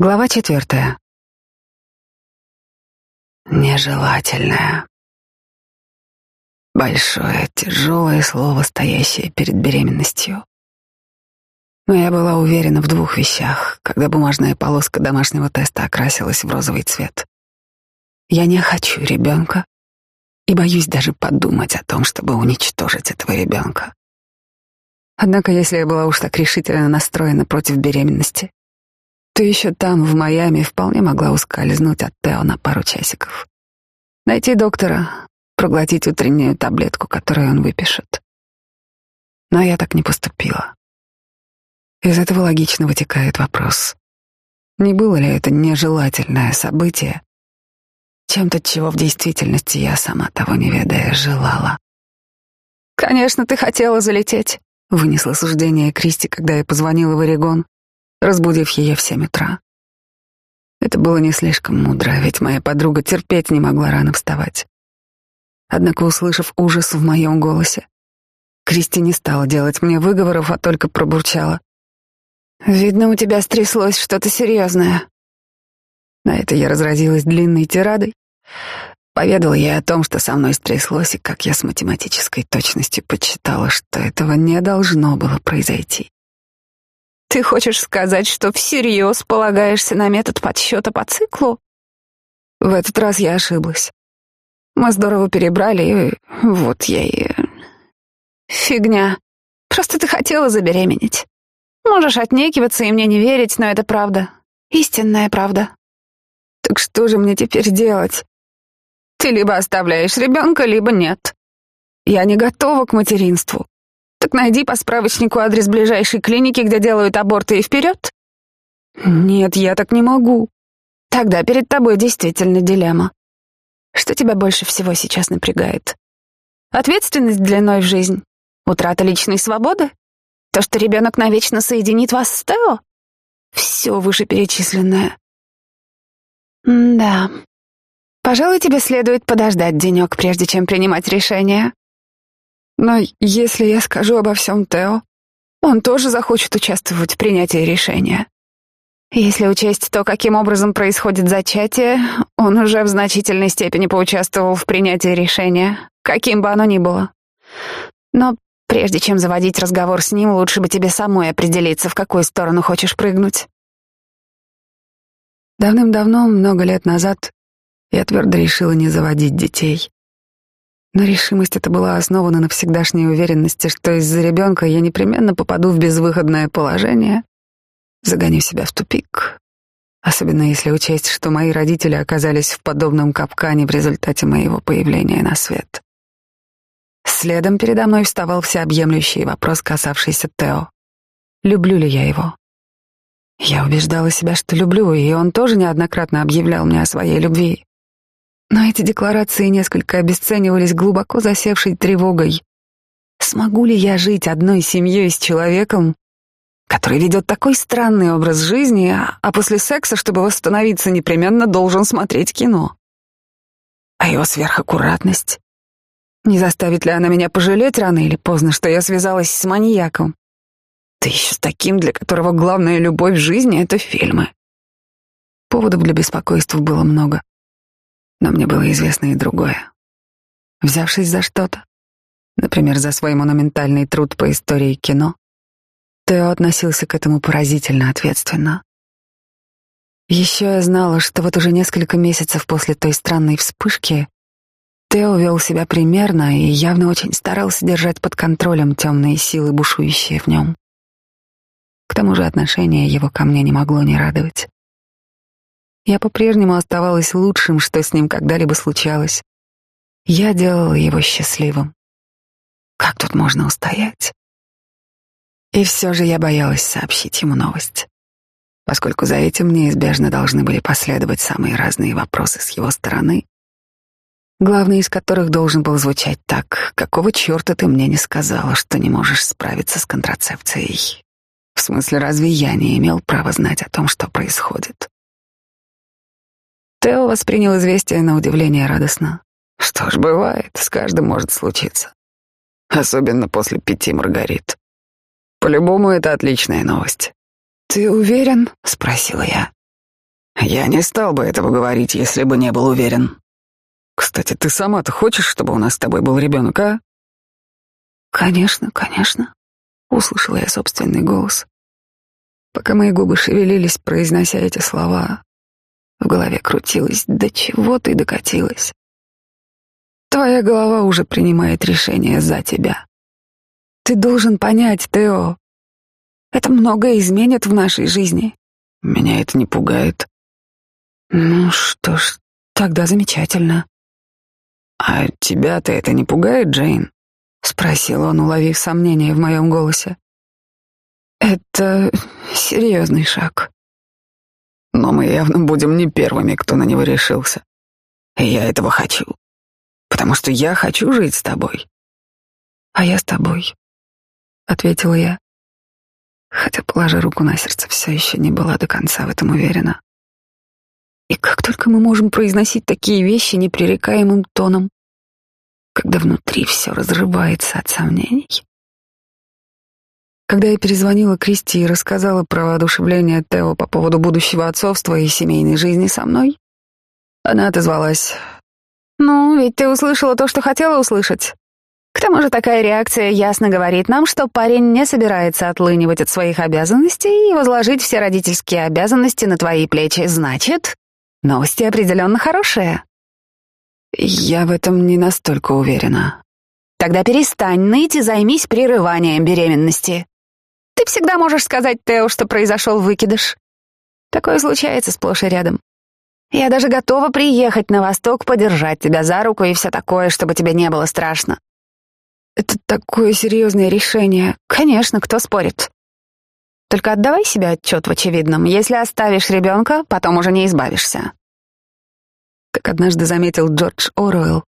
Глава четвертая. Нежелательное. Большое, тяжелое слово, стоящее перед беременностью. Но я была уверена в двух вещах, когда бумажная полоска домашнего теста окрасилась в розовый цвет. Я не хочу ребенка и боюсь даже подумать о том, чтобы уничтожить этого ребенка. Однако, если я была уж так решительно настроена против беременности, то еще там, в Майами, вполне могла ускользнуть от Тео на пару часиков. Найти доктора, проглотить утреннюю таблетку, которую он выпишет. Но я так не поступила. Из этого логично вытекает вопрос. Не было ли это нежелательное событие, чем-то, чего в действительности я сама того не ведая желала? «Конечно, ты хотела залететь», — вынесла суждение Кристи, когда я позвонила в Орегон разбудив ее в семь утра. Это было не слишком мудро, ведь моя подруга терпеть не могла рано вставать. Однако, услышав ужас в моем голосе, Кристи не стала делать мне выговоров, а только пробурчала. «Видно, у тебя стряслось что-то серьезное». На это я разразилась длинной тирадой. Поведала ей о том, что со мной стряслось, и как я с математической точностью подсчитала, что этого не должно было произойти. Ты хочешь сказать, что всерьез полагаешься на метод подсчета по циклу? В этот раз я ошиблась. Мы здорово перебрали, и вот я и... Фигня. Просто ты хотела забеременеть. Можешь отнекиваться и мне не верить, но это правда. Истинная правда. Так что же мне теперь делать? Ты либо оставляешь ребенка, либо нет. Я не готова к материнству. Так найди по справочнику адрес ближайшей клиники, где делают аборты, и вперед. Нет, я так не могу. Тогда перед тобой действительно дилемма. Что тебя больше всего сейчас напрягает? Ответственность длиной в жизнь? Утрата личной свободы? То, что ребенок навечно соединит вас с Тео? Все вышеперечисленное. М да. Пожалуй, тебе следует подождать денек, прежде чем принимать решение. Но если я скажу обо всем Тео, он тоже захочет участвовать в принятии решения. Если учесть то, каким образом происходит зачатие, он уже в значительной степени поучаствовал в принятии решения, каким бы оно ни было. Но прежде чем заводить разговор с ним, лучше бы тебе самой определиться, в какую сторону хочешь прыгнуть. Давным-давно, много лет назад, я твердо решила не заводить детей. Но решимость эта была основана на всегдашней уверенности, что из-за ребенка я непременно попаду в безвыходное положение, загоню себя в тупик, особенно если учесть, что мои родители оказались в подобном капкане в результате моего появления на свет. Следом передо мной вставал всеобъемлющий вопрос, касавшийся Тео. Люблю ли я его? Я убеждала себя, что люблю, и он тоже неоднократно объявлял мне о своей любви. Но эти декларации несколько обесценивались глубоко засевшей тревогой. Смогу ли я жить одной семьей с человеком, который ведет такой странный образ жизни, а после секса, чтобы восстановиться, непременно должен смотреть кино? А его сверхаккуратность? Не заставит ли она меня пожалеть рано или поздно, что я связалась с маньяком? Да еще с таким, для которого главная любовь в жизни — это фильмы. Поводов для беспокойства было много. Но мне было известно и другое. Взявшись за что-то, например, за свой монументальный труд по истории кино, Тео относился к этому поразительно ответственно. Еще я знала, что вот уже несколько месяцев после той странной вспышки Тео вел себя примерно и явно очень старался держать под контролем темные силы, бушующие в нем. К тому же отношение его ко мне не могло не радовать. Я по-прежнему оставалась лучшим, что с ним когда-либо случалось. Я делала его счастливым. Как тут можно устоять? И все же я боялась сообщить ему новость, поскольку за этим неизбежно должны были последовать самые разные вопросы с его стороны, главный из которых должен был звучать так, какого черта ты мне не сказала, что не можешь справиться с контрацепцией? В смысле, разве я не имел права знать о том, что происходит? Тео воспринял известие на удивление радостно. Что ж, бывает, с каждым может случиться. Особенно после пяти Маргарит. По-любому, это отличная новость. «Ты уверен?» — спросила я. Я не стал бы этого говорить, если бы не был уверен. Кстати, ты сама-то хочешь, чтобы у нас с тобой был ребенок, а? Конечно, конечно. Услышала я собственный голос. Пока мои губы шевелились, произнося эти слова, в голове крутилось, до чего ты докатилась. Твоя голова уже принимает решение за тебя. Ты должен понять, Тео. Это многое изменит в нашей жизни. Меня это не пугает. Ну что ж, тогда замечательно. А тебя-то это не пугает, Джейн? Спросил он, уловив сомнение в моем голосе. Это серьезный шаг. Но мы явно будем не первыми, кто на него решился. И я этого хочу. Потому что я хочу жить с тобой. А я с тобой, ответила я. Хотя, положа руку на сердце, все еще не была до конца в этом уверена. И как только мы можем произносить такие вещи непререкаемым тоном, когда внутри все разрывается от сомнений. Когда я перезвонила Кристи и рассказала про воодушевление Тео по поводу будущего отцовства и семейной жизни со мной, она отозвалась. «Ну, ведь ты услышала то, что хотела услышать. К тому же такая реакция ясно говорит нам, что парень не собирается отлынивать от своих обязанностей и возложить все родительские обязанности на твои плечи. Значит, новости определенно хорошие». «Я в этом не настолько уверена», Тогда перестань ныть и займись прерыванием беременности. Ты всегда можешь сказать Тео, что произошел выкидыш. Такое случается сплошь и рядом. Я даже готова приехать на восток, подержать тебя за руку и все такое, чтобы тебе не было страшно. Это такое серьезное решение. Конечно, кто спорит. Только отдавай себе отчет в очевидном. Если оставишь ребенка, потом уже не избавишься. Как однажды заметил Джордж Оруэлл,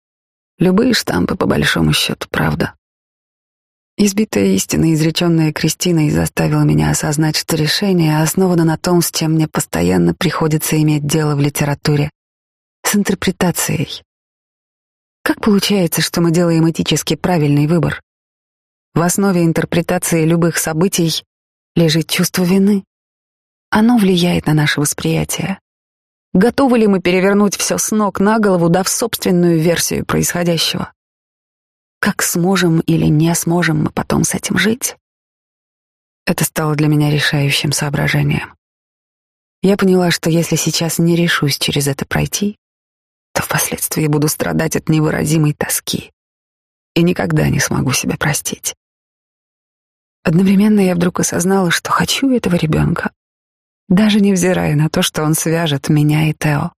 любые штампы, по большому счету, правда. Избитая истина, изреченная Кристиной, заставила меня осознать, что решение основано на том, с чем мне постоянно приходится иметь дело в литературе — с интерпретацией. Как получается, что мы делаем этически правильный выбор? В основе интерпретации любых событий лежит чувство вины. Оно влияет на наше восприятие. Готовы ли мы перевернуть все с ног на голову, дав собственную версию происходящего? Как сможем или не сможем мы потом с этим жить? Это стало для меня решающим соображением. Я поняла, что если сейчас не решусь через это пройти, то впоследствии буду страдать от невыразимой тоски и никогда не смогу себя простить. Одновременно я вдруг осознала, что хочу этого ребенка, даже невзирая на то, что он свяжет меня и Тео,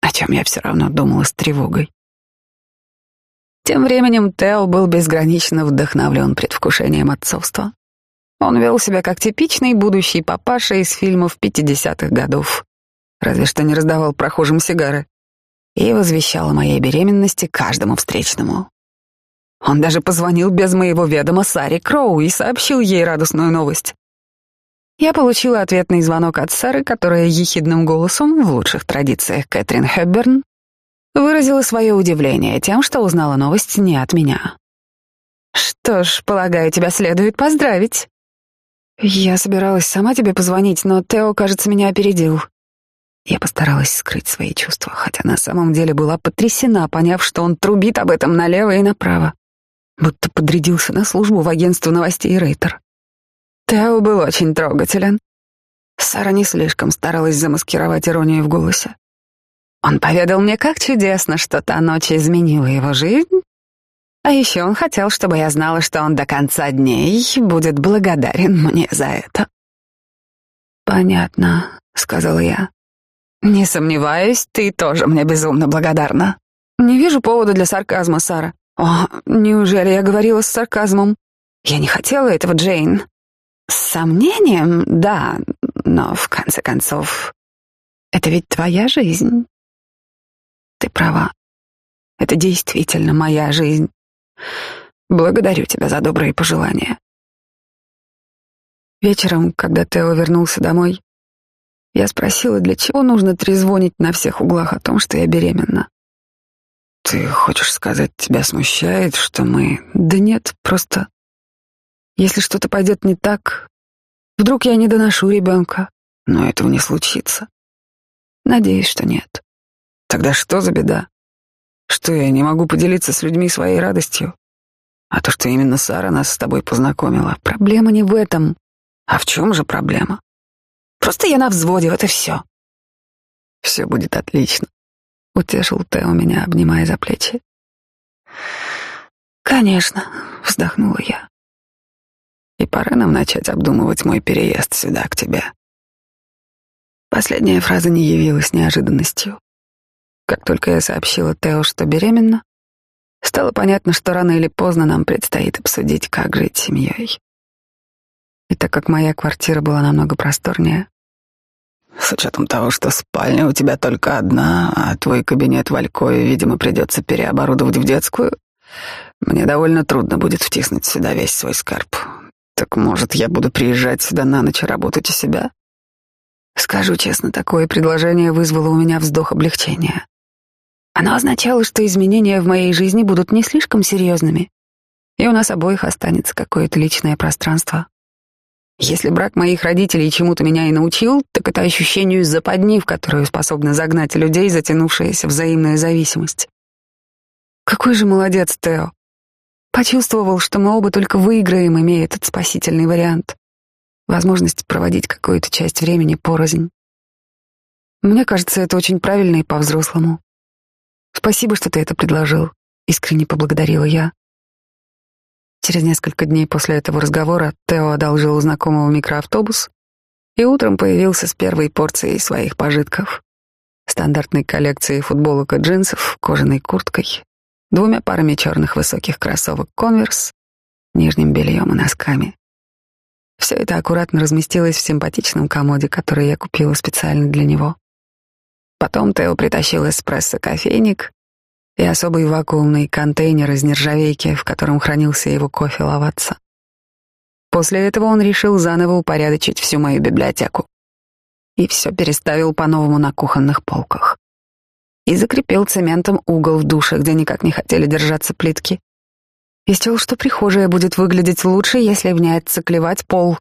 о чем я все равно думала с тревогой. Тем временем Тео был безгранично вдохновлен предвкушением отцовства. Он вел себя как типичный будущий папаша из фильмов 50-х годов, разве что не раздавал прохожим сигары, и возвещал о моей беременности каждому встречному. Он даже позвонил без моего ведома Саре Кроу и сообщил ей радостную новость. Я получила ответный звонок от Сары, которая ехидным голосом, в лучших традициях Кэтрин Хэбберн, выразила свое удивление тем, что узнала новость не от меня. «Что ж, полагаю, тебя следует поздравить». «Я собиралась сама тебе позвонить, но Тео, кажется, меня опередил». Я постаралась скрыть свои чувства, хотя на самом деле была потрясена, поняв, что он трубит об этом налево и направо, будто подрядился на службу в агентство новостей Рейтер. Тео был очень трогателен. Сара не слишком старалась замаскировать иронию в голосе. Он поведал мне, как чудесно, что та ночь изменила его жизнь. А еще он хотел, чтобы я знала, что он до конца дней будет благодарен мне за это. «Понятно», — сказала я. «Не сомневаюсь, ты тоже мне безумно благодарна. Не вижу повода для сарказма, Сара. О, неужели я говорила с сарказмом? Я не хотела этого, Джейн. С сомнением, да, но в конце концов, это ведь твоя жизнь. Ты права. Это действительно моя жизнь. Благодарю тебя за добрые пожелания. Вечером, когда Тео вернулся домой, я спросила, для чего нужно трезвонить на всех углах о том, что я беременна. Ты хочешь сказать, тебя смущает, что мы... Да нет, просто... Если что-то пойдет не так, вдруг я не доношу ребенка. Но этого не случится. Надеюсь, что нет. Тогда что за беда? Что я не могу поделиться с людьми своей радостью? А то, что именно Сара нас с тобой познакомила. Проблема не в этом. А в чем же проблема? Просто я на взводе, вот и все. Все будет отлично. Утешил Тео меня, обнимая за плечи. Конечно, вздохнула я. И пора нам начать обдумывать мой переезд сюда, к тебе. Последняя фраза не явилась неожиданностью. Как только я сообщила Тео, что беременна, стало понятно, что рано или поздно нам предстоит обсудить, как жить семьей. И так как моя квартира была намного просторнее, с учетом того, что спальня у тебя только одна, а твой кабинет в Алькове, видимо, придется переоборудовать в детскую, мне довольно трудно будет втиснуть сюда весь свой скарб. Так, может, я буду приезжать сюда на ночь работать у себя? Скажу честно, такое предложение вызвало у меня вздох облегчения. Оно означало, что изменения в моей жизни будут не слишком серьезными, и у нас обоих останется какое-то личное пространство. Если брак моих родителей чему-то меня и научил, так это ощущению западни, в которую способна загнать людей затянувшаяся взаимная зависимость. Какой же молодец Тео. Почувствовал, что мы оба только выиграем, имея этот спасительный вариант. Возможность проводить какую-то часть времени порознь. Мне кажется, это очень правильно и по-взрослому. Спасибо, что ты это предложил. Искренне поблагодарила я. Через несколько дней после этого разговора Тео одолжил у знакомого микроавтобус и утром появился с первой порцией своих пожитков. Стандартной коллекцией футболок и джинсов, кожаной курткой, двумя парами черных высоких кроссовок «Конверс», нижним бельем и носками. Все это аккуратно разместилось в симпатичном комоде, который я купила специально для него. Потом Тео притащил эспрессо-кофейник, и особый вакуумный контейнер из нержавейки, в котором хранился его кофе лаватца. После этого он решил заново упорядочить всю мою библиотеку и все переставил по-новому на кухонных полках. И закрепил цементом угол в душе, где никак не хотели держаться плитки. И счел, что прихожая будет выглядеть лучше, если в ней отциклевать пол.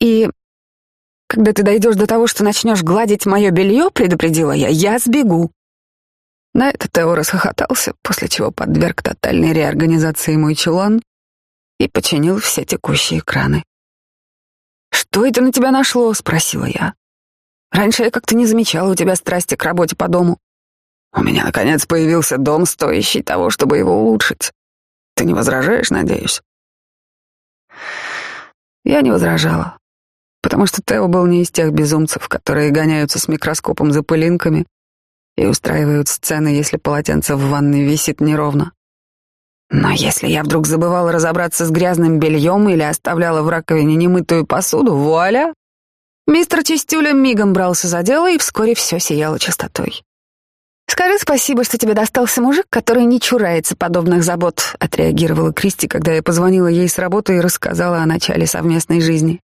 И когда ты дойдешь до того, что начнешь гладить мое белье, предупредила я, я сбегу. На это Тео расхохотался, после чего подверг тотальной реорганизации мой чулан и починил все текущие краны. «Что это на тебя нашло?» — спросила я. «Раньше я как-то не замечала у тебя страсти к работе по дому. У меня, наконец, появился дом, стоящий того, чтобы его улучшить. Ты не возражаешь, надеюсь?» Я не возражала, потому что Тео был не из тех безумцев, которые гоняются с микроскопом за пылинками и устраивают сцены, если полотенце в ванной висит неровно. Но если я вдруг забывала разобраться с грязным бельем или оставляла в раковине немытую посуду, вуаля! Мистер Чистюля мигом брался за дело, и вскоре все сияло чистотой. «Скажи спасибо, что тебе достался мужик, который не чурается подобных забот», — отреагировала Кристи, когда я позвонила ей с работы и рассказала о начале совместной жизни.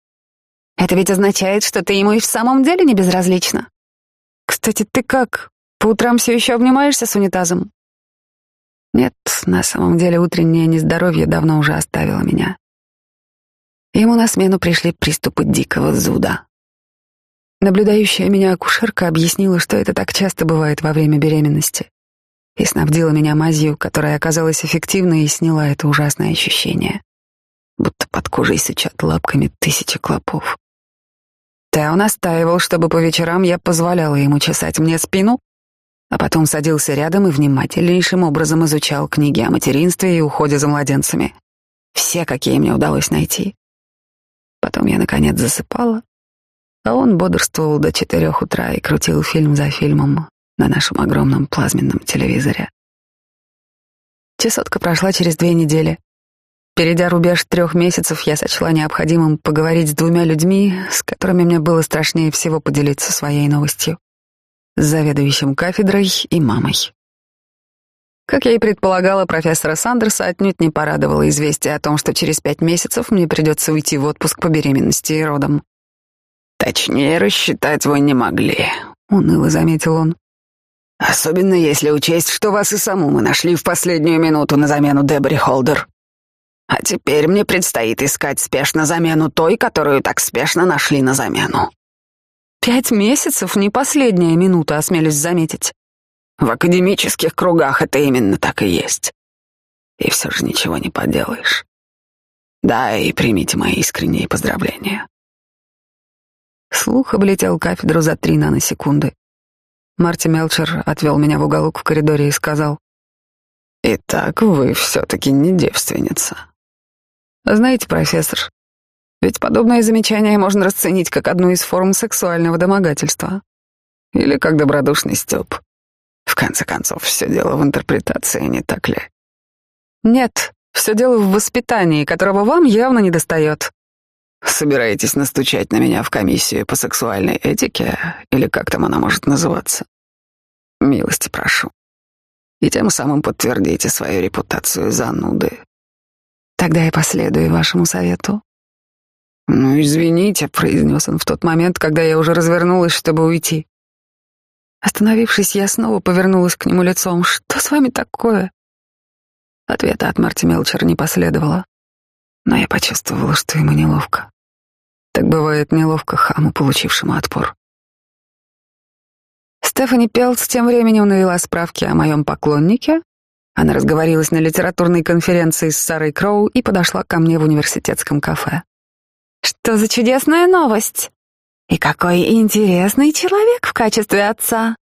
«Это ведь означает, что ты ему и в самом деле не безразлична. Кстати, ты как? По утрам все еще обнимаешься с унитазом? Нет, на самом деле утреннее нездоровье давно уже оставило меня. Ему на смену пришли приступы дикого зуда. Наблюдающая меня акушерка объяснила, что это так часто бывает во время беременности, и снабдила меня мазью, которая оказалась эффективной и сняла это ужасное ощущение, будто под кожей сычат лапками тысячи клопов. Тео настаивал, чтобы по вечерам я позволяла ему чесать мне спину, а потом садился рядом и внимательнейшим образом изучал книги о материнстве и уходе за младенцами. Все, какие мне удалось найти. Потом я, наконец, засыпала, а он бодрствовал до четырех утра и крутил фильм за фильмом на нашем огромном плазменном телевизоре. Чесотка прошла через две недели. Перейдя рубеж трех месяцев, я сочла необходимым поговорить с двумя людьми, с которыми мне было страшнее всего поделиться своей новостью с заведующим кафедрой и мамой. Как я и предполагала, профессора Сандерса отнюдь не порадовало известие о том, что через пять месяцев мне придется уйти в отпуск по беременности и родам. «Точнее рассчитать вы не могли», — уныло заметил он. «Особенно если учесть, что вас и саму мы нашли в последнюю минуту на замену Дебри Холдер. А теперь мне предстоит искать спешно замену той, которую так спешно нашли на замену». Пять месяцев — не последняя минута, осмелюсь заметить. В академических кругах это именно так и есть. И все же ничего не поделаешь. Да, и примите мои искренние поздравления. Слух облетел кафедру за три наносекунды. Марти Мелчер отвел меня в уголок в коридоре и сказал. «Итак, вы все-таки не девственница». «Знаете, профессор, ведь подобное замечание можно расценить как одну из форм сексуального домогательства. Или как добродушный стёб. В конце концов, все дело в интерпретации, не так ли? Нет, все дело в воспитании, которого вам явно не достает. Собираетесь настучать на меня в комиссию по сексуальной этике, или как там она может называться? Милости прошу. И тем самым подтвердите свою репутацию зануды. Тогда я последую вашему совету. Ну, извините, произнес он в тот момент, когда я уже развернулась, чтобы уйти. Остановившись, я снова повернулась к нему лицом. Что с вами такое? Ответа от Марти Мелчера не последовало, но я почувствовала, что ему неловко. Так бывает неловко хаму, получившему отпор. Стефани Пелц тем временем навела справки о моем поклоннике. Она разговорилась на литературной конференции с Сарой Кроу и подошла ко мне в университетском кафе. «Что за чудесная новость! И какой интересный человек в качестве отца!»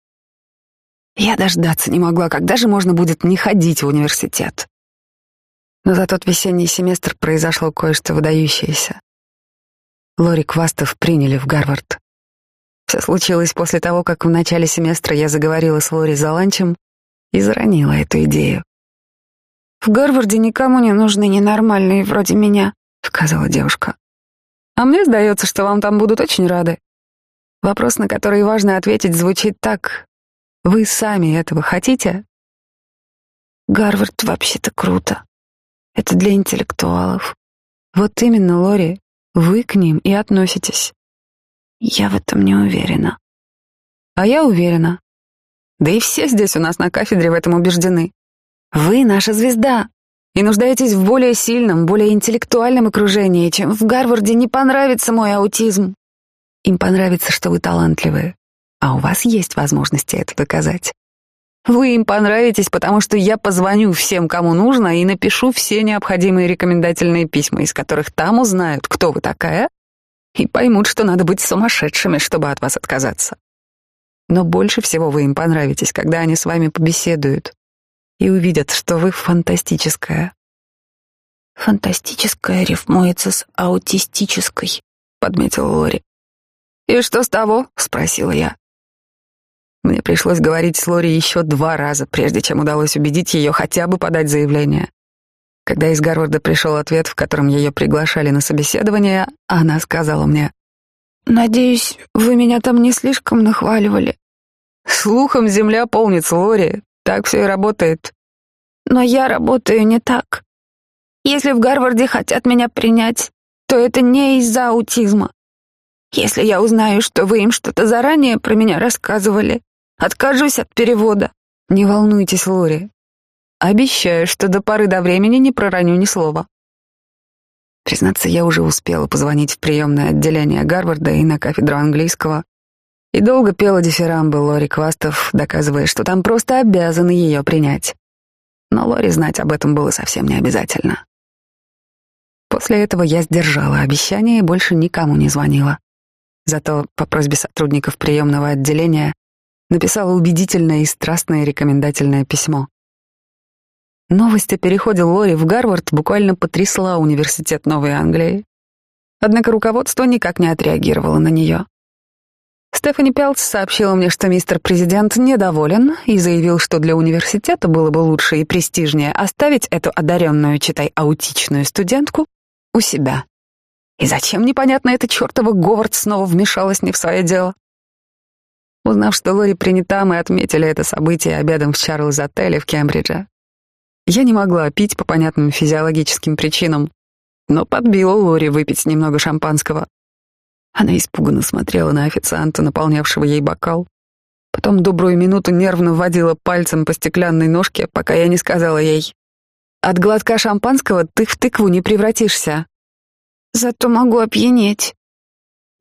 Я дождаться не могла, когда же можно будет не ходить в университет. Но за тот весенний семестр произошло кое-что выдающееся. Лори Квастов приняли в Гарвард. Все случилось после того, как в начале семестра я заговорила с Лори за ланчем и заронила эту идею. «В Гарварде никому не нужны ненормальные вроде меня», — сказала девушка. «А мне сдается, что вам там будут очень рады». Вопрос, на который важно ответить, звучит так. «Вы сами этого хотите?» «Гарвард вообще-то круто. Это для интеллектуалов. Вот именно, Лори, вы к ним и относитесь. Я в этом не уверена. А я уверена. Да и все здесь у нас на кафедре в этом убеждены. Вы наша звезда и нуждаетесь в более сильном, более интеллектуальном окружении, чем в Гарварде не понравится мой аутизм. Им понравится, что вы талантливые, а у вас есть возможности это доказать. Вы им понравитесь, потому что я позвоню всем, кому нужно, и напишу все необходимые рекомендательные письма, из которых там узнают, кто вы такая, и поймут, что надо быть сумасшедшими, чтобы от вас отказаться. Но больше всего вы им понравитесь, когда они с вами побеседуют и увидят, что вы фантастическая. Фантастическая рифмуется с аутистической, подметил Лори. И что с того? спросила я. Мне пришлось говорить с Лори еще два раза, прежде чем удалось убедить ее хотя бы подать заявление. Когда из Гарварда пришел ответ, в котором ее приглашали на собеседование, она сказала мне, «Надеюсь, вы меня там не слишком нахваливали». «Слухом земля полнится, Лори. Так все и работает». «Но я работаю не так. Если в Гарварде хотят меня принять, то это не из-за аутизма. Если я узнаю, что вы им что-то заранее про меня рассказывали, Откажусь от перевода. Не волнуйтесь, Лори. Обещаю, что до поры до времени не пророню ни слова. Признаться, я уже успела позвонить в приемное отделение Гарварда и на кафедру английского, и долго пела дифирамбы Лори Квастов, доказывая, что там просто обязаны ее принять. Но Лори знать об этом было совсем не обязательно. После этого я сдержала обещание и больше никому не звонила. Зато по просьбе сотрудников приемного отделения написала убедительное и страстное рекомендательное письмо. Новость о переходе Лори в Гарвард буквально потрясла университет Новой Англии. Однако руководство никак не отреагировало на нее. Стефани Пелц сообщила мне, что мистер президент недоволен и заявил, что для университета было бы лучше и престижнее оставить эту одаренную, читай, аутичную студентку у себя. И зачем, непонятно, эта чертова Говард снова вмешалась не в свое дело? Узнав, что Лори принята, мы отметили это событие обедом в Чарльз-отеле в Кембридже. Я не могла пить по понятным физиологическим причинам, но подбила Лори выпить немного шампанского. Она испуганно смотрела на официанта, наполнявшего ей бокал. Потом добрую минуту нервно водила пальцем по стеклянной ножке, пока я не сказала ей. «От глотка шампанского ты в тыкву не превратишься. Зато могу опьянеть».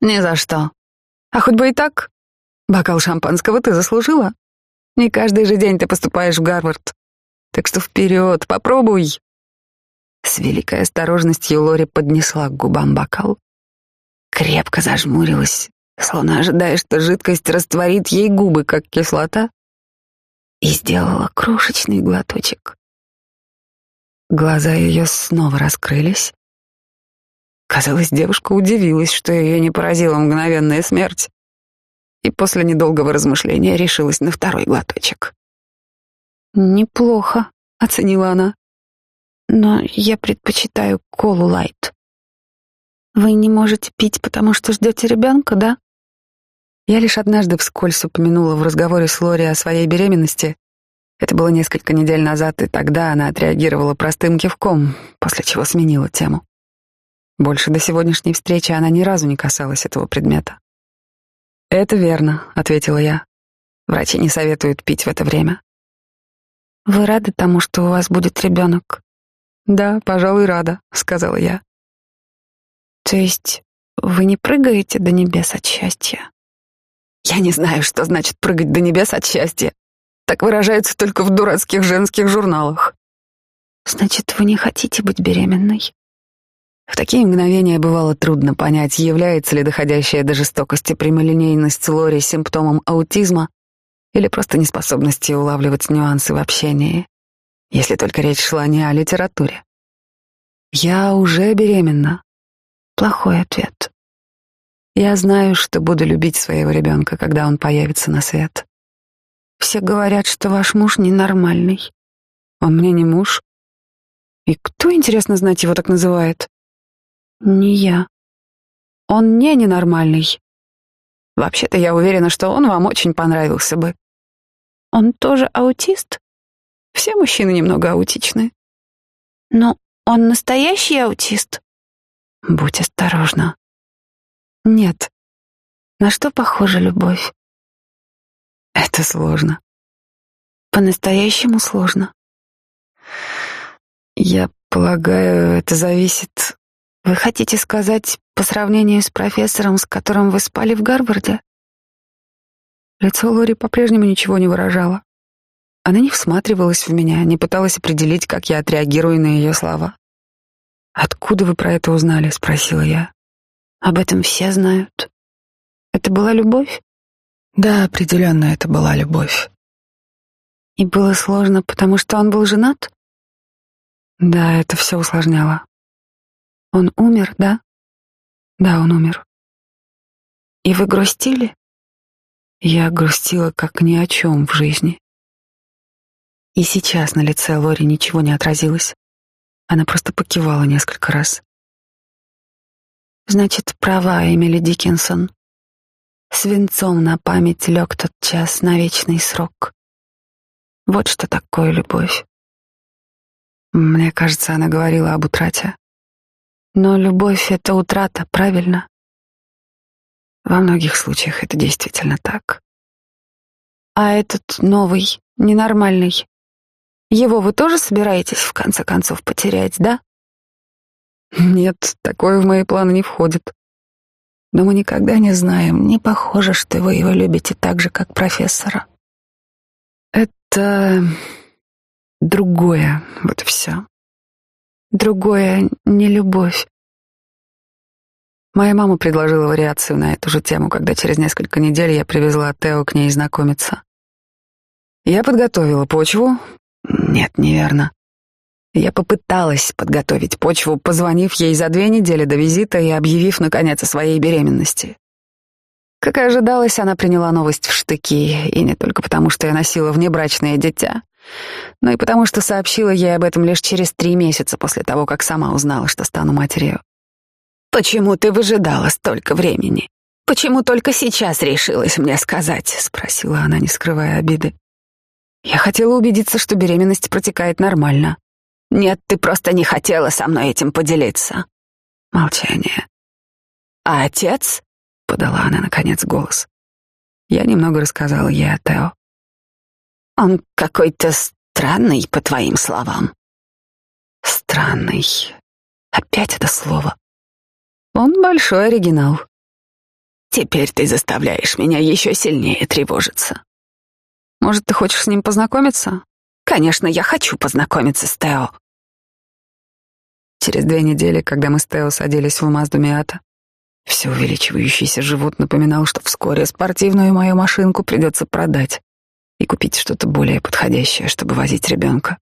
«Ни за что. А хоть бы и так. Бокал шампанского ты заслужила. Не каждый же день ты поступаешь в Гарвард. Так что вперед, попробуй. С великой осторожностью Лори поднесла к губам бокал, крепко зажмурилась, словно ожидая, что жидкость растворит ей губы, как кислота, и сделала крошечный глоточек. Глаза ее снова раскрылись. Казалось, девушка удивилась, что ее не поразила мгновенная смерть, и после недолгого размышления решилась на второй глоточек. «Неплохо», — оценила она но я предпочитаю колу лайт. Вы не можете пить, потому что ждете ребенка, да? Я лишь однажды вскользь упомянула в разговоре с Лори о своей беременности. Это было несколько недель назад, и тогда она отреагировала простым кивком, после чего сменила тему. Больше до сегодняшней встречи она ни разу не касалась этого предмета. «Это верно», — ответила я. «Врачи не советуют пить в это время». «Вы рады тому, что у вас будет ребенок?» «Да, пожалуй, рада», — сказала я. «То есть вы не прыгаете до небес от счастья?» «Я не знаю, что значит прыгать до небес от счастья. Так выражается только в дурацких женских журналах». «Значит, вы не хотите быть беременной?» В такие мгновения бывало трудно понять, является ли доходящая до жестокости прямолинейность Лори симптомом аутизма или просто неспособности улавливать нюансы в общении если только речь шла не о литературе. Я уже беременна. Плохой ответ. Я знаю, что буду любить своего ребенка, когда он появится на свет. Все говорят, что ваш муж ненормальный. Он мне не муж. И кто, интересно знать, его так называет? Не я. Он не ненормальный. Вообще-то я уверена, что он вам очень понравился бы. Он тоже аутист? Все мужчины немного аутичны. Но он настоящий аутист? Будь осторожна. Нет. На что похожа любовь? Это сложно. По-настоящему сложно. Я полагаю, это зависит... Вы хотите сказать, по сравнению с профессором, с которым вы спали в Гарварде? Лицо Лори по-прежнему ничего не выражало. Она не всматривалась в меня, не пыталась определить, как я отреагирую на ее слова. «Откуда вы про это узнали?» — спросила я. «Об этом все знают. Это была любовь?» «Да, определенно, это была любовь». «И было сложно, потому что он был женат?» «Да, это все усложняло». «Он умер, да?» «Да, он умер». «И вы грустили?» Я грустила как ни о чем в жизни. И сейчас на лице Лори ничего не отразилось. Она просто покивала несколько раз. Значит, права Эмили Диккенсон. Свинцом на память лег тот час на вечный срок. Вот что такое любовь. Мне кажется, она говорила об утрате. Но любовь — это утрата, правильно? Во многих случаях это действительно так. А этот новый, ненормальный, его вы тоже собираетесь в конце концов потерять, да? Нет, такое в мои планы не входит. Но мы никогда не знаем, не похоже, что вы его любите так же, как профессора. Это другое, вот и все. Другое не любовь. Моя мама предложила вариацию на эту же тему, когда через несколько недель я привезла Тео к ней знакомиться. Я подготовила почву, нет, неверно. Я попыталась подготовить почву, позвонив ей за две недели до визита и объявив, наконец, о своей беременности. Как и ожидалось, она приняла новость в штыки, и не только потому, что я носила внебрачное дитя, но и потому, что сообщила ей об этом лишь через три месяца после того, как сама узнала, что стану матерью. «Почему ты выжидала столько времени? Почему только сейчас решилась мне сказать?» — спросила она, не скрывая обиды. Я хотела убедиться, что беременность протекает нормально. Нет, ты просто не хотела со мной этим поделиться. Молчание. А отец? Подала она, наконец, голос. Я немного рассказала ей о Тео. Он какой-то странный, по твоим словам. Странный. Опять это слово. Он большой оригинал. Теперь ты заставляешь меня еще сильнее тревожиться. Может, ты хочешь с ним познакомиться? Конечно, я хочу познакомиться с Тео. Через две недели, когда мы с Тео садились в Мазду Миата, все увеличивающийся живот напоминал, что вскоре спортивную мою машинку придется продать и купить что-то более подходящее, чтобы возить ребенка.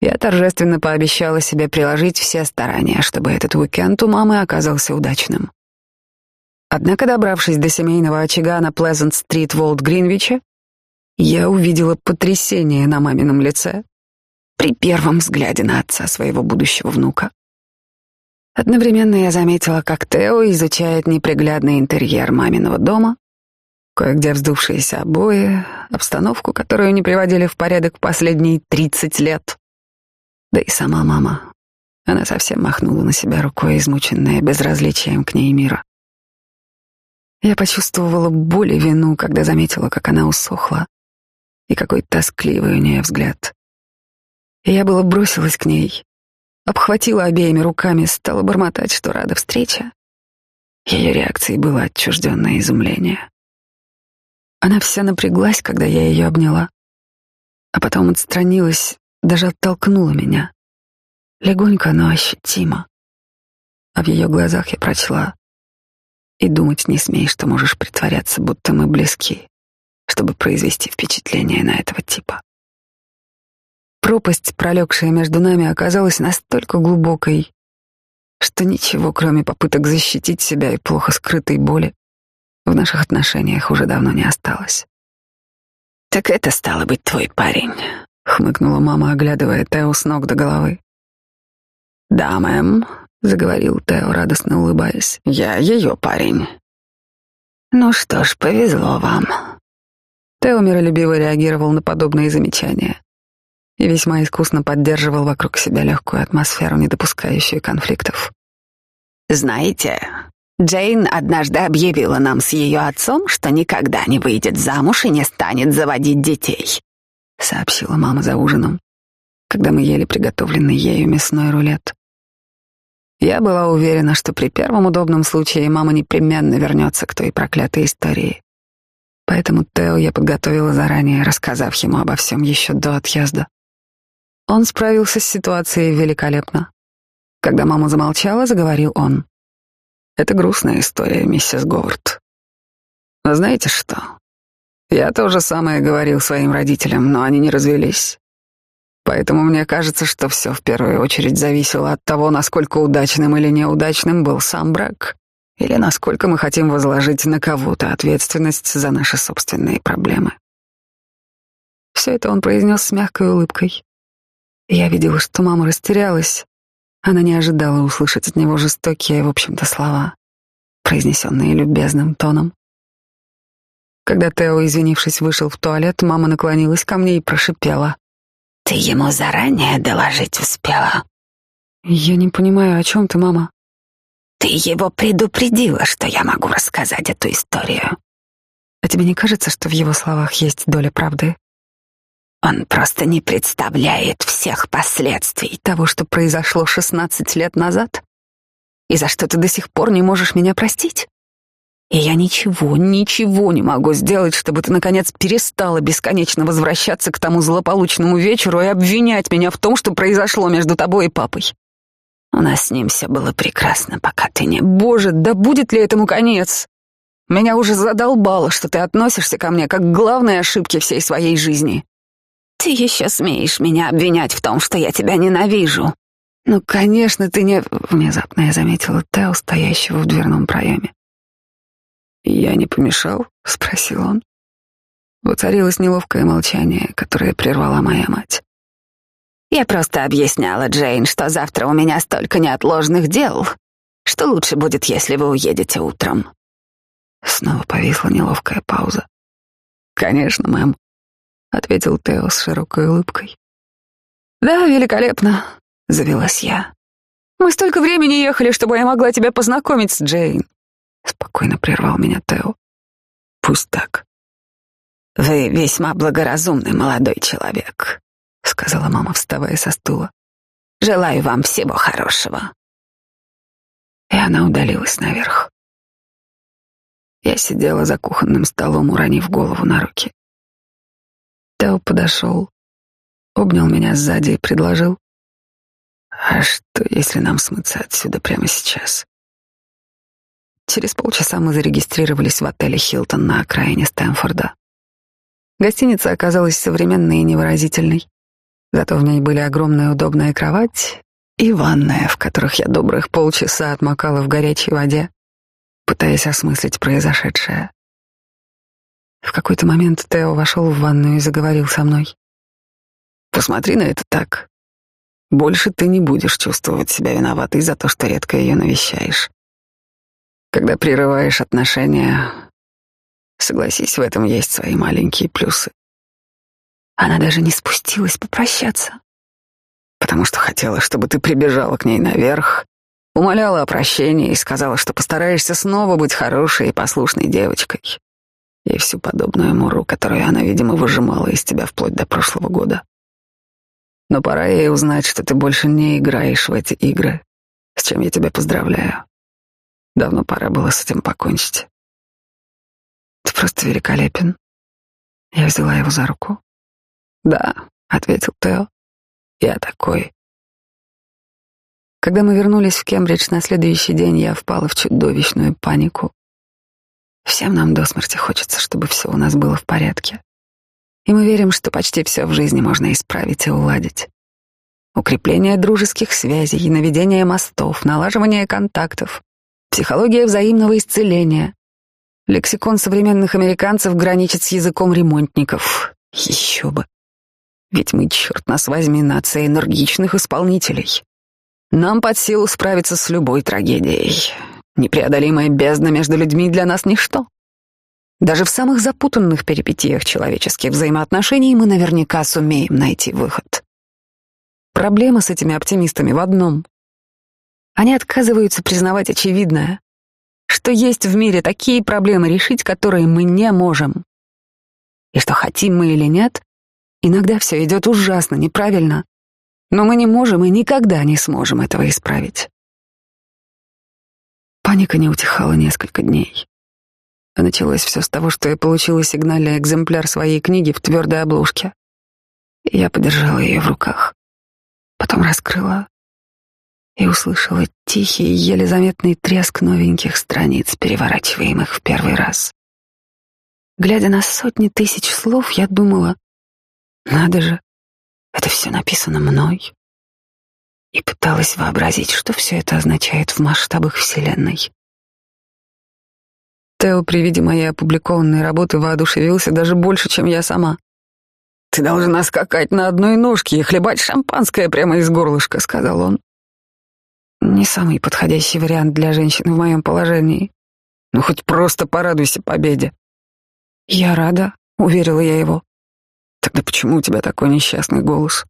Я торжественно пообещала себе приложить все старания, чтобы этот уикенд у мамы оказался удачным. Однако, добравшись до семейного очага на Плезант-стрит в Олд-Гринвиче, я увидела потрясение на мамином лице при первом взгляде на отца своего будущего внука. Одновременно я заметила, как Тео изучает неприглядный интерьер маминого дома, кое-где вздувшиеся обои, обстановку, которую не приводили в порядок последние тридцать лет. Да и сама мама. Она совсем махнула на себя рукой, измученная безразличием к ней мира. Я почувствовала боль и вину, когда заметила, как она усохла, и какой тоскливый у нее взгляд. И я было бросилась к ней, обхватила обеими руками, стала бормотать, что рада встрече. Ее реакцией было отчужденное изумление. Она вся напряглась, когда я ее обняла, а потом отстранилась, даже оттолкнула меня. Легонько, но ощутимо. А в ее глазах я прочла «И думать не смей, что можешь притворяться, будто мы близки, чтобы произвести впечатление на этого типа». Пропасть, пролегшая между нами, оказалась настолько глубокой, что ничего, кроме попыток защитить себя и плохо скрытой боли, в наших отношениях уже давно не осталось. «Так это стало быть твой парень», — хмыкнула мама, оглядывая Тео с ног до головы. «Да, мэм», — заговорил Тео, радостно улыбаясь, — «я ее парень». «Ну что ж, повезло вам». Тео миролюбиво реагировал на подобные замечания и весьма искусно поддерживал вокруг себя легкую атмосферу, не допускающую конфликтов. «Знаете, Джейн однажды объявила нам с ее отцом, что никогда не выйдет замуж и не станет заводить детей», — сообщила мама за ужином, когда мы ели приготовленный ею мясной рулет. Я была уверена, что при первом удобном случае мама непременно вернется к той проклятой истории. Поэтому Тео я подготовила заранее, рассказав ему обо всем еще до отъезда. Он справился с ситуацией великолепно. Когда мама замолчала, заговорил он. Это грустная история, миссис Говард. Но знаете что? Я то же самое говорил своим родителям, но они не развелись. Поэтому мне кажется, что все в первую очередь зависело от того, насколько удачным или неудачным был сам брак, или насколько мы хотим возложить на кого-то ответственность за наши собственные проблемы. Все это он произнес с мягкой улыбкой. Я видела, что мама растерялась. Она не ожидала услышать от него жестокие, в общем-то, слова, произнесенные любезным тоном. Когда Тео, извинившись, вышел в туалет, мама наклонилась ко мне и прошипела. «Ты ему заранее доложить успела?» «Я не понимаю, о чем ты, мама?» «Ты его предупредила, что я могу рассказать эту историю». «А тебе не кажется, что в его словах есть доля правды?» Он просто не представляет всех последствий того, что произошло шестнадцать лет назад, и за что ты до сих пор не можешь меня простить. И я ничего, ничего не могу сделать, чтобы ты, наконец, перестала бесконечно возвращаться к тому злополучному вечеру и обвинять меня в том, что произошло между тобой и папой. У нас с ним все было прекрасно, пока ты не... Боже, да будет ли этому конец? Меня уже задолбало, что ты относишься ко мне как к главной ошибке всей своей жизни. Ты еще смеешь меня обвинять в том, что я тебя ненавижу. Ну, конечно, ты не... Внезапно я заметила Тео, стоящего в дверном проеме. «Я не помешал?» — спросил он. Воцарилось неловкое молчание, которое прервала моя мать. «Я просто объясняла Джейн, что завтра у меня столько неотложных дел, что лучше будет, если вы уедете утром». Снова повисла неловкая пауза. «Конечно, мэм», ответил Тео с широкой улыбкой. Да, великолепно, завелась я. Мы столько времени ехали, чтобы я могла тебя познакомить с Джейн. Спокойно прервал меня Тео. Пусть так. Вы весьма благоразумный молодой человек, сказала мама, вставая со стула. Желаю вам всего хорошего. И она удалилась наверх. Я сидела за кухонным столом, уронив голову на руки. Тео подошел, обнял меня сзади и предложил. «А что, если нам смыться отсюда прямо сейчас?» Через полчаса мы зарегистрировались в отеле «Хилтон» на окраине Стэнфорда. Гостиница оказалась современной и невыразительной. Зато в ней были огромная удобная кровать и ванная, в которых я добрых полчаса отмокала в горячей воде, пытаясь осмыслить произошедшее. В какой-то момент Тео вошел в ванную и заговорил со мной. «Посмотри на это так. Больше ты не будешь чувствовать себя виноватой за то, что редко ее навещаешь. Когда прерываешь отношения, согласись, в этом есть свои маленькие плюсы. Она даже не спустилась попрощаться, потому что хотела, чтобы ты прибежала к ней наверх, умоляла о прощении и сказала, что постараешься снова быть хорошей и послушной девочкой. И всю подобную муру, которую она, видимо, выжимала из тебя вплоть до прошлого года. Но пора ей узнать, что ты больше не играешь в эти игры, с чем я тебя поздравляю. Давно пора было с этим покончить. Ты просто великолепен. Я взяла его за руку. Да, ответил Тео. Я такой. Когда мы вернулись в Кембридж на следующий день, я впала в чудовищную панику. Всем нам до смерти хочется, чтобы все у нас было в порядке. И мы верим, что почти все в жизни можно исправить и уладить. Укрепление дружеских связей, наведение мостов, налаживание контактов, психология взаимного исцеления. Лексикон современных американцев граничит с языком ремонтников. Еще бы. Ведь мы, черт нас возьми, нация энергичных исполнителей. Нам под силу справиться с любой трагедией. Непреодолимая бездна между людьми для нас ничто. Даже в самых запутанных перипетиях человеческих взаимоотношений мы наверняка сумеем найти выход. Проблема с этими оптимистами в одном. Они отказываются признавать очевидное, что есть в мире такие проблемы решить, которые мы не можем. И что хотим мы или нет, иногда все идет ужасно неправильно, но мы не можем и никогда не сможем этого исправить. Паника не утихала несколько дней. А началось все с того, что я получила сигнальный экземпляр своей книги в твердой обложке. Я подержала ее в руках. Потом раскрыла и услышала тихий, еле заметный треск новеньких страниц, переворачиваемых в первый раз. Глядя на сотни тысяч слов, я думала, надо же, это все написано мной. И пыталась вообразить, что все это означает в масштабах Вселенной. Тео при виде моей опубликованной работы воодушевился даже больше, чем я сама. «Ты должна скакать на одной ножке и хлебать шампанское прямо из горлышка», — сказал он. Не самый подходящий вариант для женщины в моем положении. Ну, хоть просто порадуйся победе. «Я рада», — уверила я его. Тогда почему у тебя такой несчастный голос?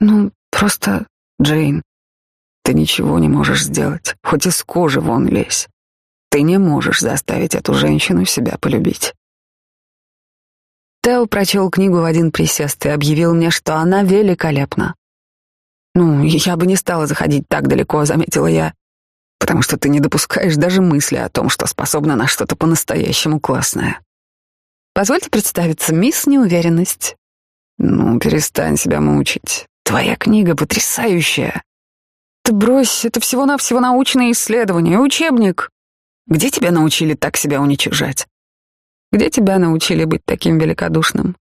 Ну, просто, Джейн, ты ничего не можешь сделать, хоть из кожи вон лезь. Ты не можешь заставить эту женщину себя полюбить. Тео прочел книгу в один присест и объявил мне, что она великолепна. Ну, я бы не стала заходить так далеко, заметила я, потому что ты не допускаешь даже мысли о том, что способна на что-то по-настоящему классное. Позвольте представиться, мисс Неуверенность. Ну, перестань себя мучить. Твоя книга потрясающая. Ты брось, это всего-навсего научное исследование, учебник. Где тебя научили так себя уничижать? Где тебя научили быть таким великодушным?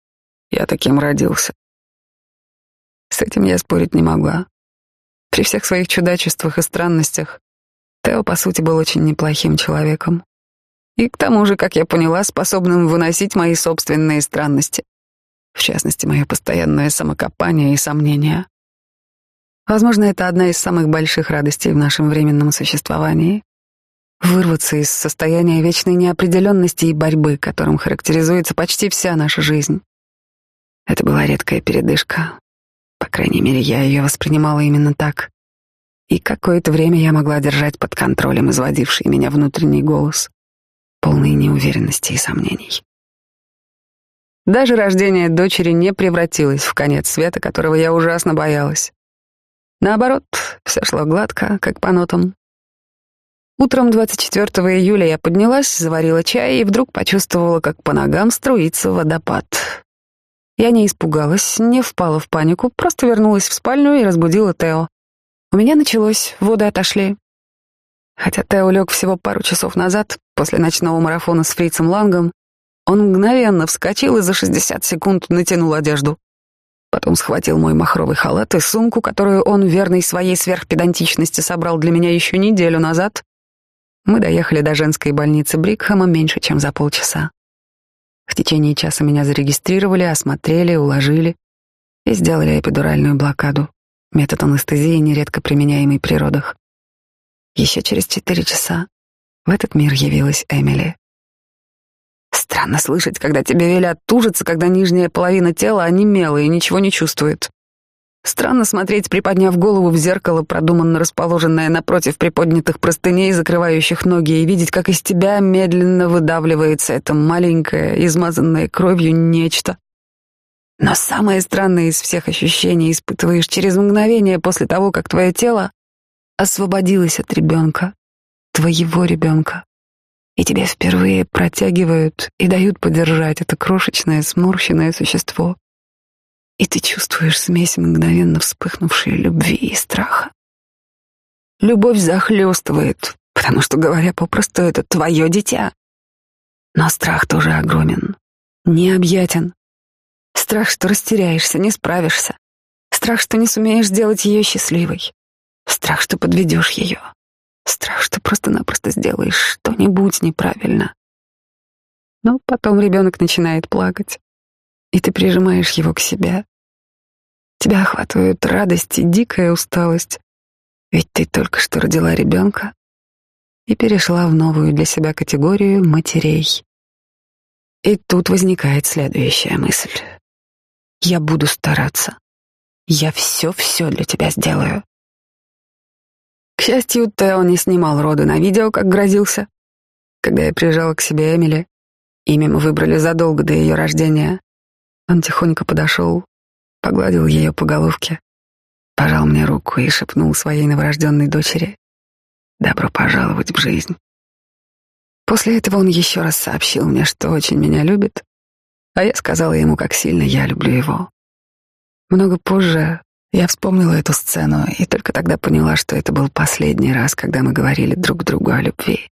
Я таким родился. С этим я спорить не могла. При всех своих чудачествах и странностях Тео, по сути, был очень неплохим человеком. И к тому же, как я поняла, способным выносить мои собственные странности. В частности, мое постоянное самокопание и сомнения. Возможно, это одна из самых больших радостей в нашем временном существовании. Вырваться из состояния вечной неопределенности и борьбы, которым характеризуется почти вся наша жизнь. Это была редкая передышка. По крайней мере, я ее воспринимала именно так. И какое-то время я могла держать под контролем изводивший меня внутренний голос полный неуверенности и сомнений. Даже рождение дочери не превратилось в конец света, которого я ужасно боялась. Наоборот, все шло гладко, как по нотам. Утром 24 июля я поднялась, заварила чай и вдруг почувствовала, как по ногам струится водопад. Я не испугалась, не впала в панику, просто вернулась в спальню и разбудила Тео. У меня началось, воды отошли. Хотя Тео лег всего пару часов назад, после ночного марафона с Фрицем Лангом, он мгновенно вскочил и за 60 секунд натянул одежду. Потом схватил мой махровый халат и сумку, которую он, верной своей сверхпедантичности, собрал для меня еще неделю назад. Мы доехали до женской больницы Брикхэма меньше, чем за полчаса. В течение часа меня зарегистрировали, осмотрели, уложили и сделали эпидуральную блокаду, метод анестезии, нередко применяемый при родах. Еще через четыре часа в этот мир явилась Эмили. Странно слышать, когда тебе велят тужиться, когда нижняя половина тела онемела и ничего не чувствует. Странно смотреть, приподняв голову в зеркало, продуманно расположенное напротив приподнятых простыней, закрывающих ноги, и видеть, как из тебя медленно выдавливается это маленькое, измазанное кровью нечто. Но самое странное из всех ощущений испытываешь через мгновение после того, как твое тело освободилось от ребенка, твоего ребенка, и тебе впервые протягивают и дают подержать это крошечное сморщенное существо и ты чувствуешь смесь мгновенно вспыхнувшей любви и страха. Любовь захлестывает, потому что, говоря попросту, это твое дитя. Но страх тоже огромен, необъятен. Страх, что растеряешься, не справишься. Страх, что не сумеешь сделать ее счастливой. Страх, что подведешь ее. Страх, что просто-напросто сделаешь что-нибудь неправильно. Но потом ребенок начинает плакать и ты прижимаешь его к себе. Тебя охватывают радость и дикая усталость, ведь ты только что родила ребенка и перешла в новую для себя категорию матерей. И тут возникает следующая мысль. Я буду стараться. Я все-все для тебя сделаю. К счастью, Тео не снимал роды на видео, как грозился. Когда я прижала к себе Эмили, имя мы выбрали задолго до ее рождения, он тихонько подошел, погладил ее по головке, пожал мне руку и шепнул своей новорожденной дочери «Добро пожаловать в жизнь». После этого он еще раз сообщил мне, что очень меня любит, а я сказала ему, как сильно я люблю его. Много позже я вспомнила эту сцену и только тогда поняла, что это был последний раз, когда мы говорили друг другу о любви.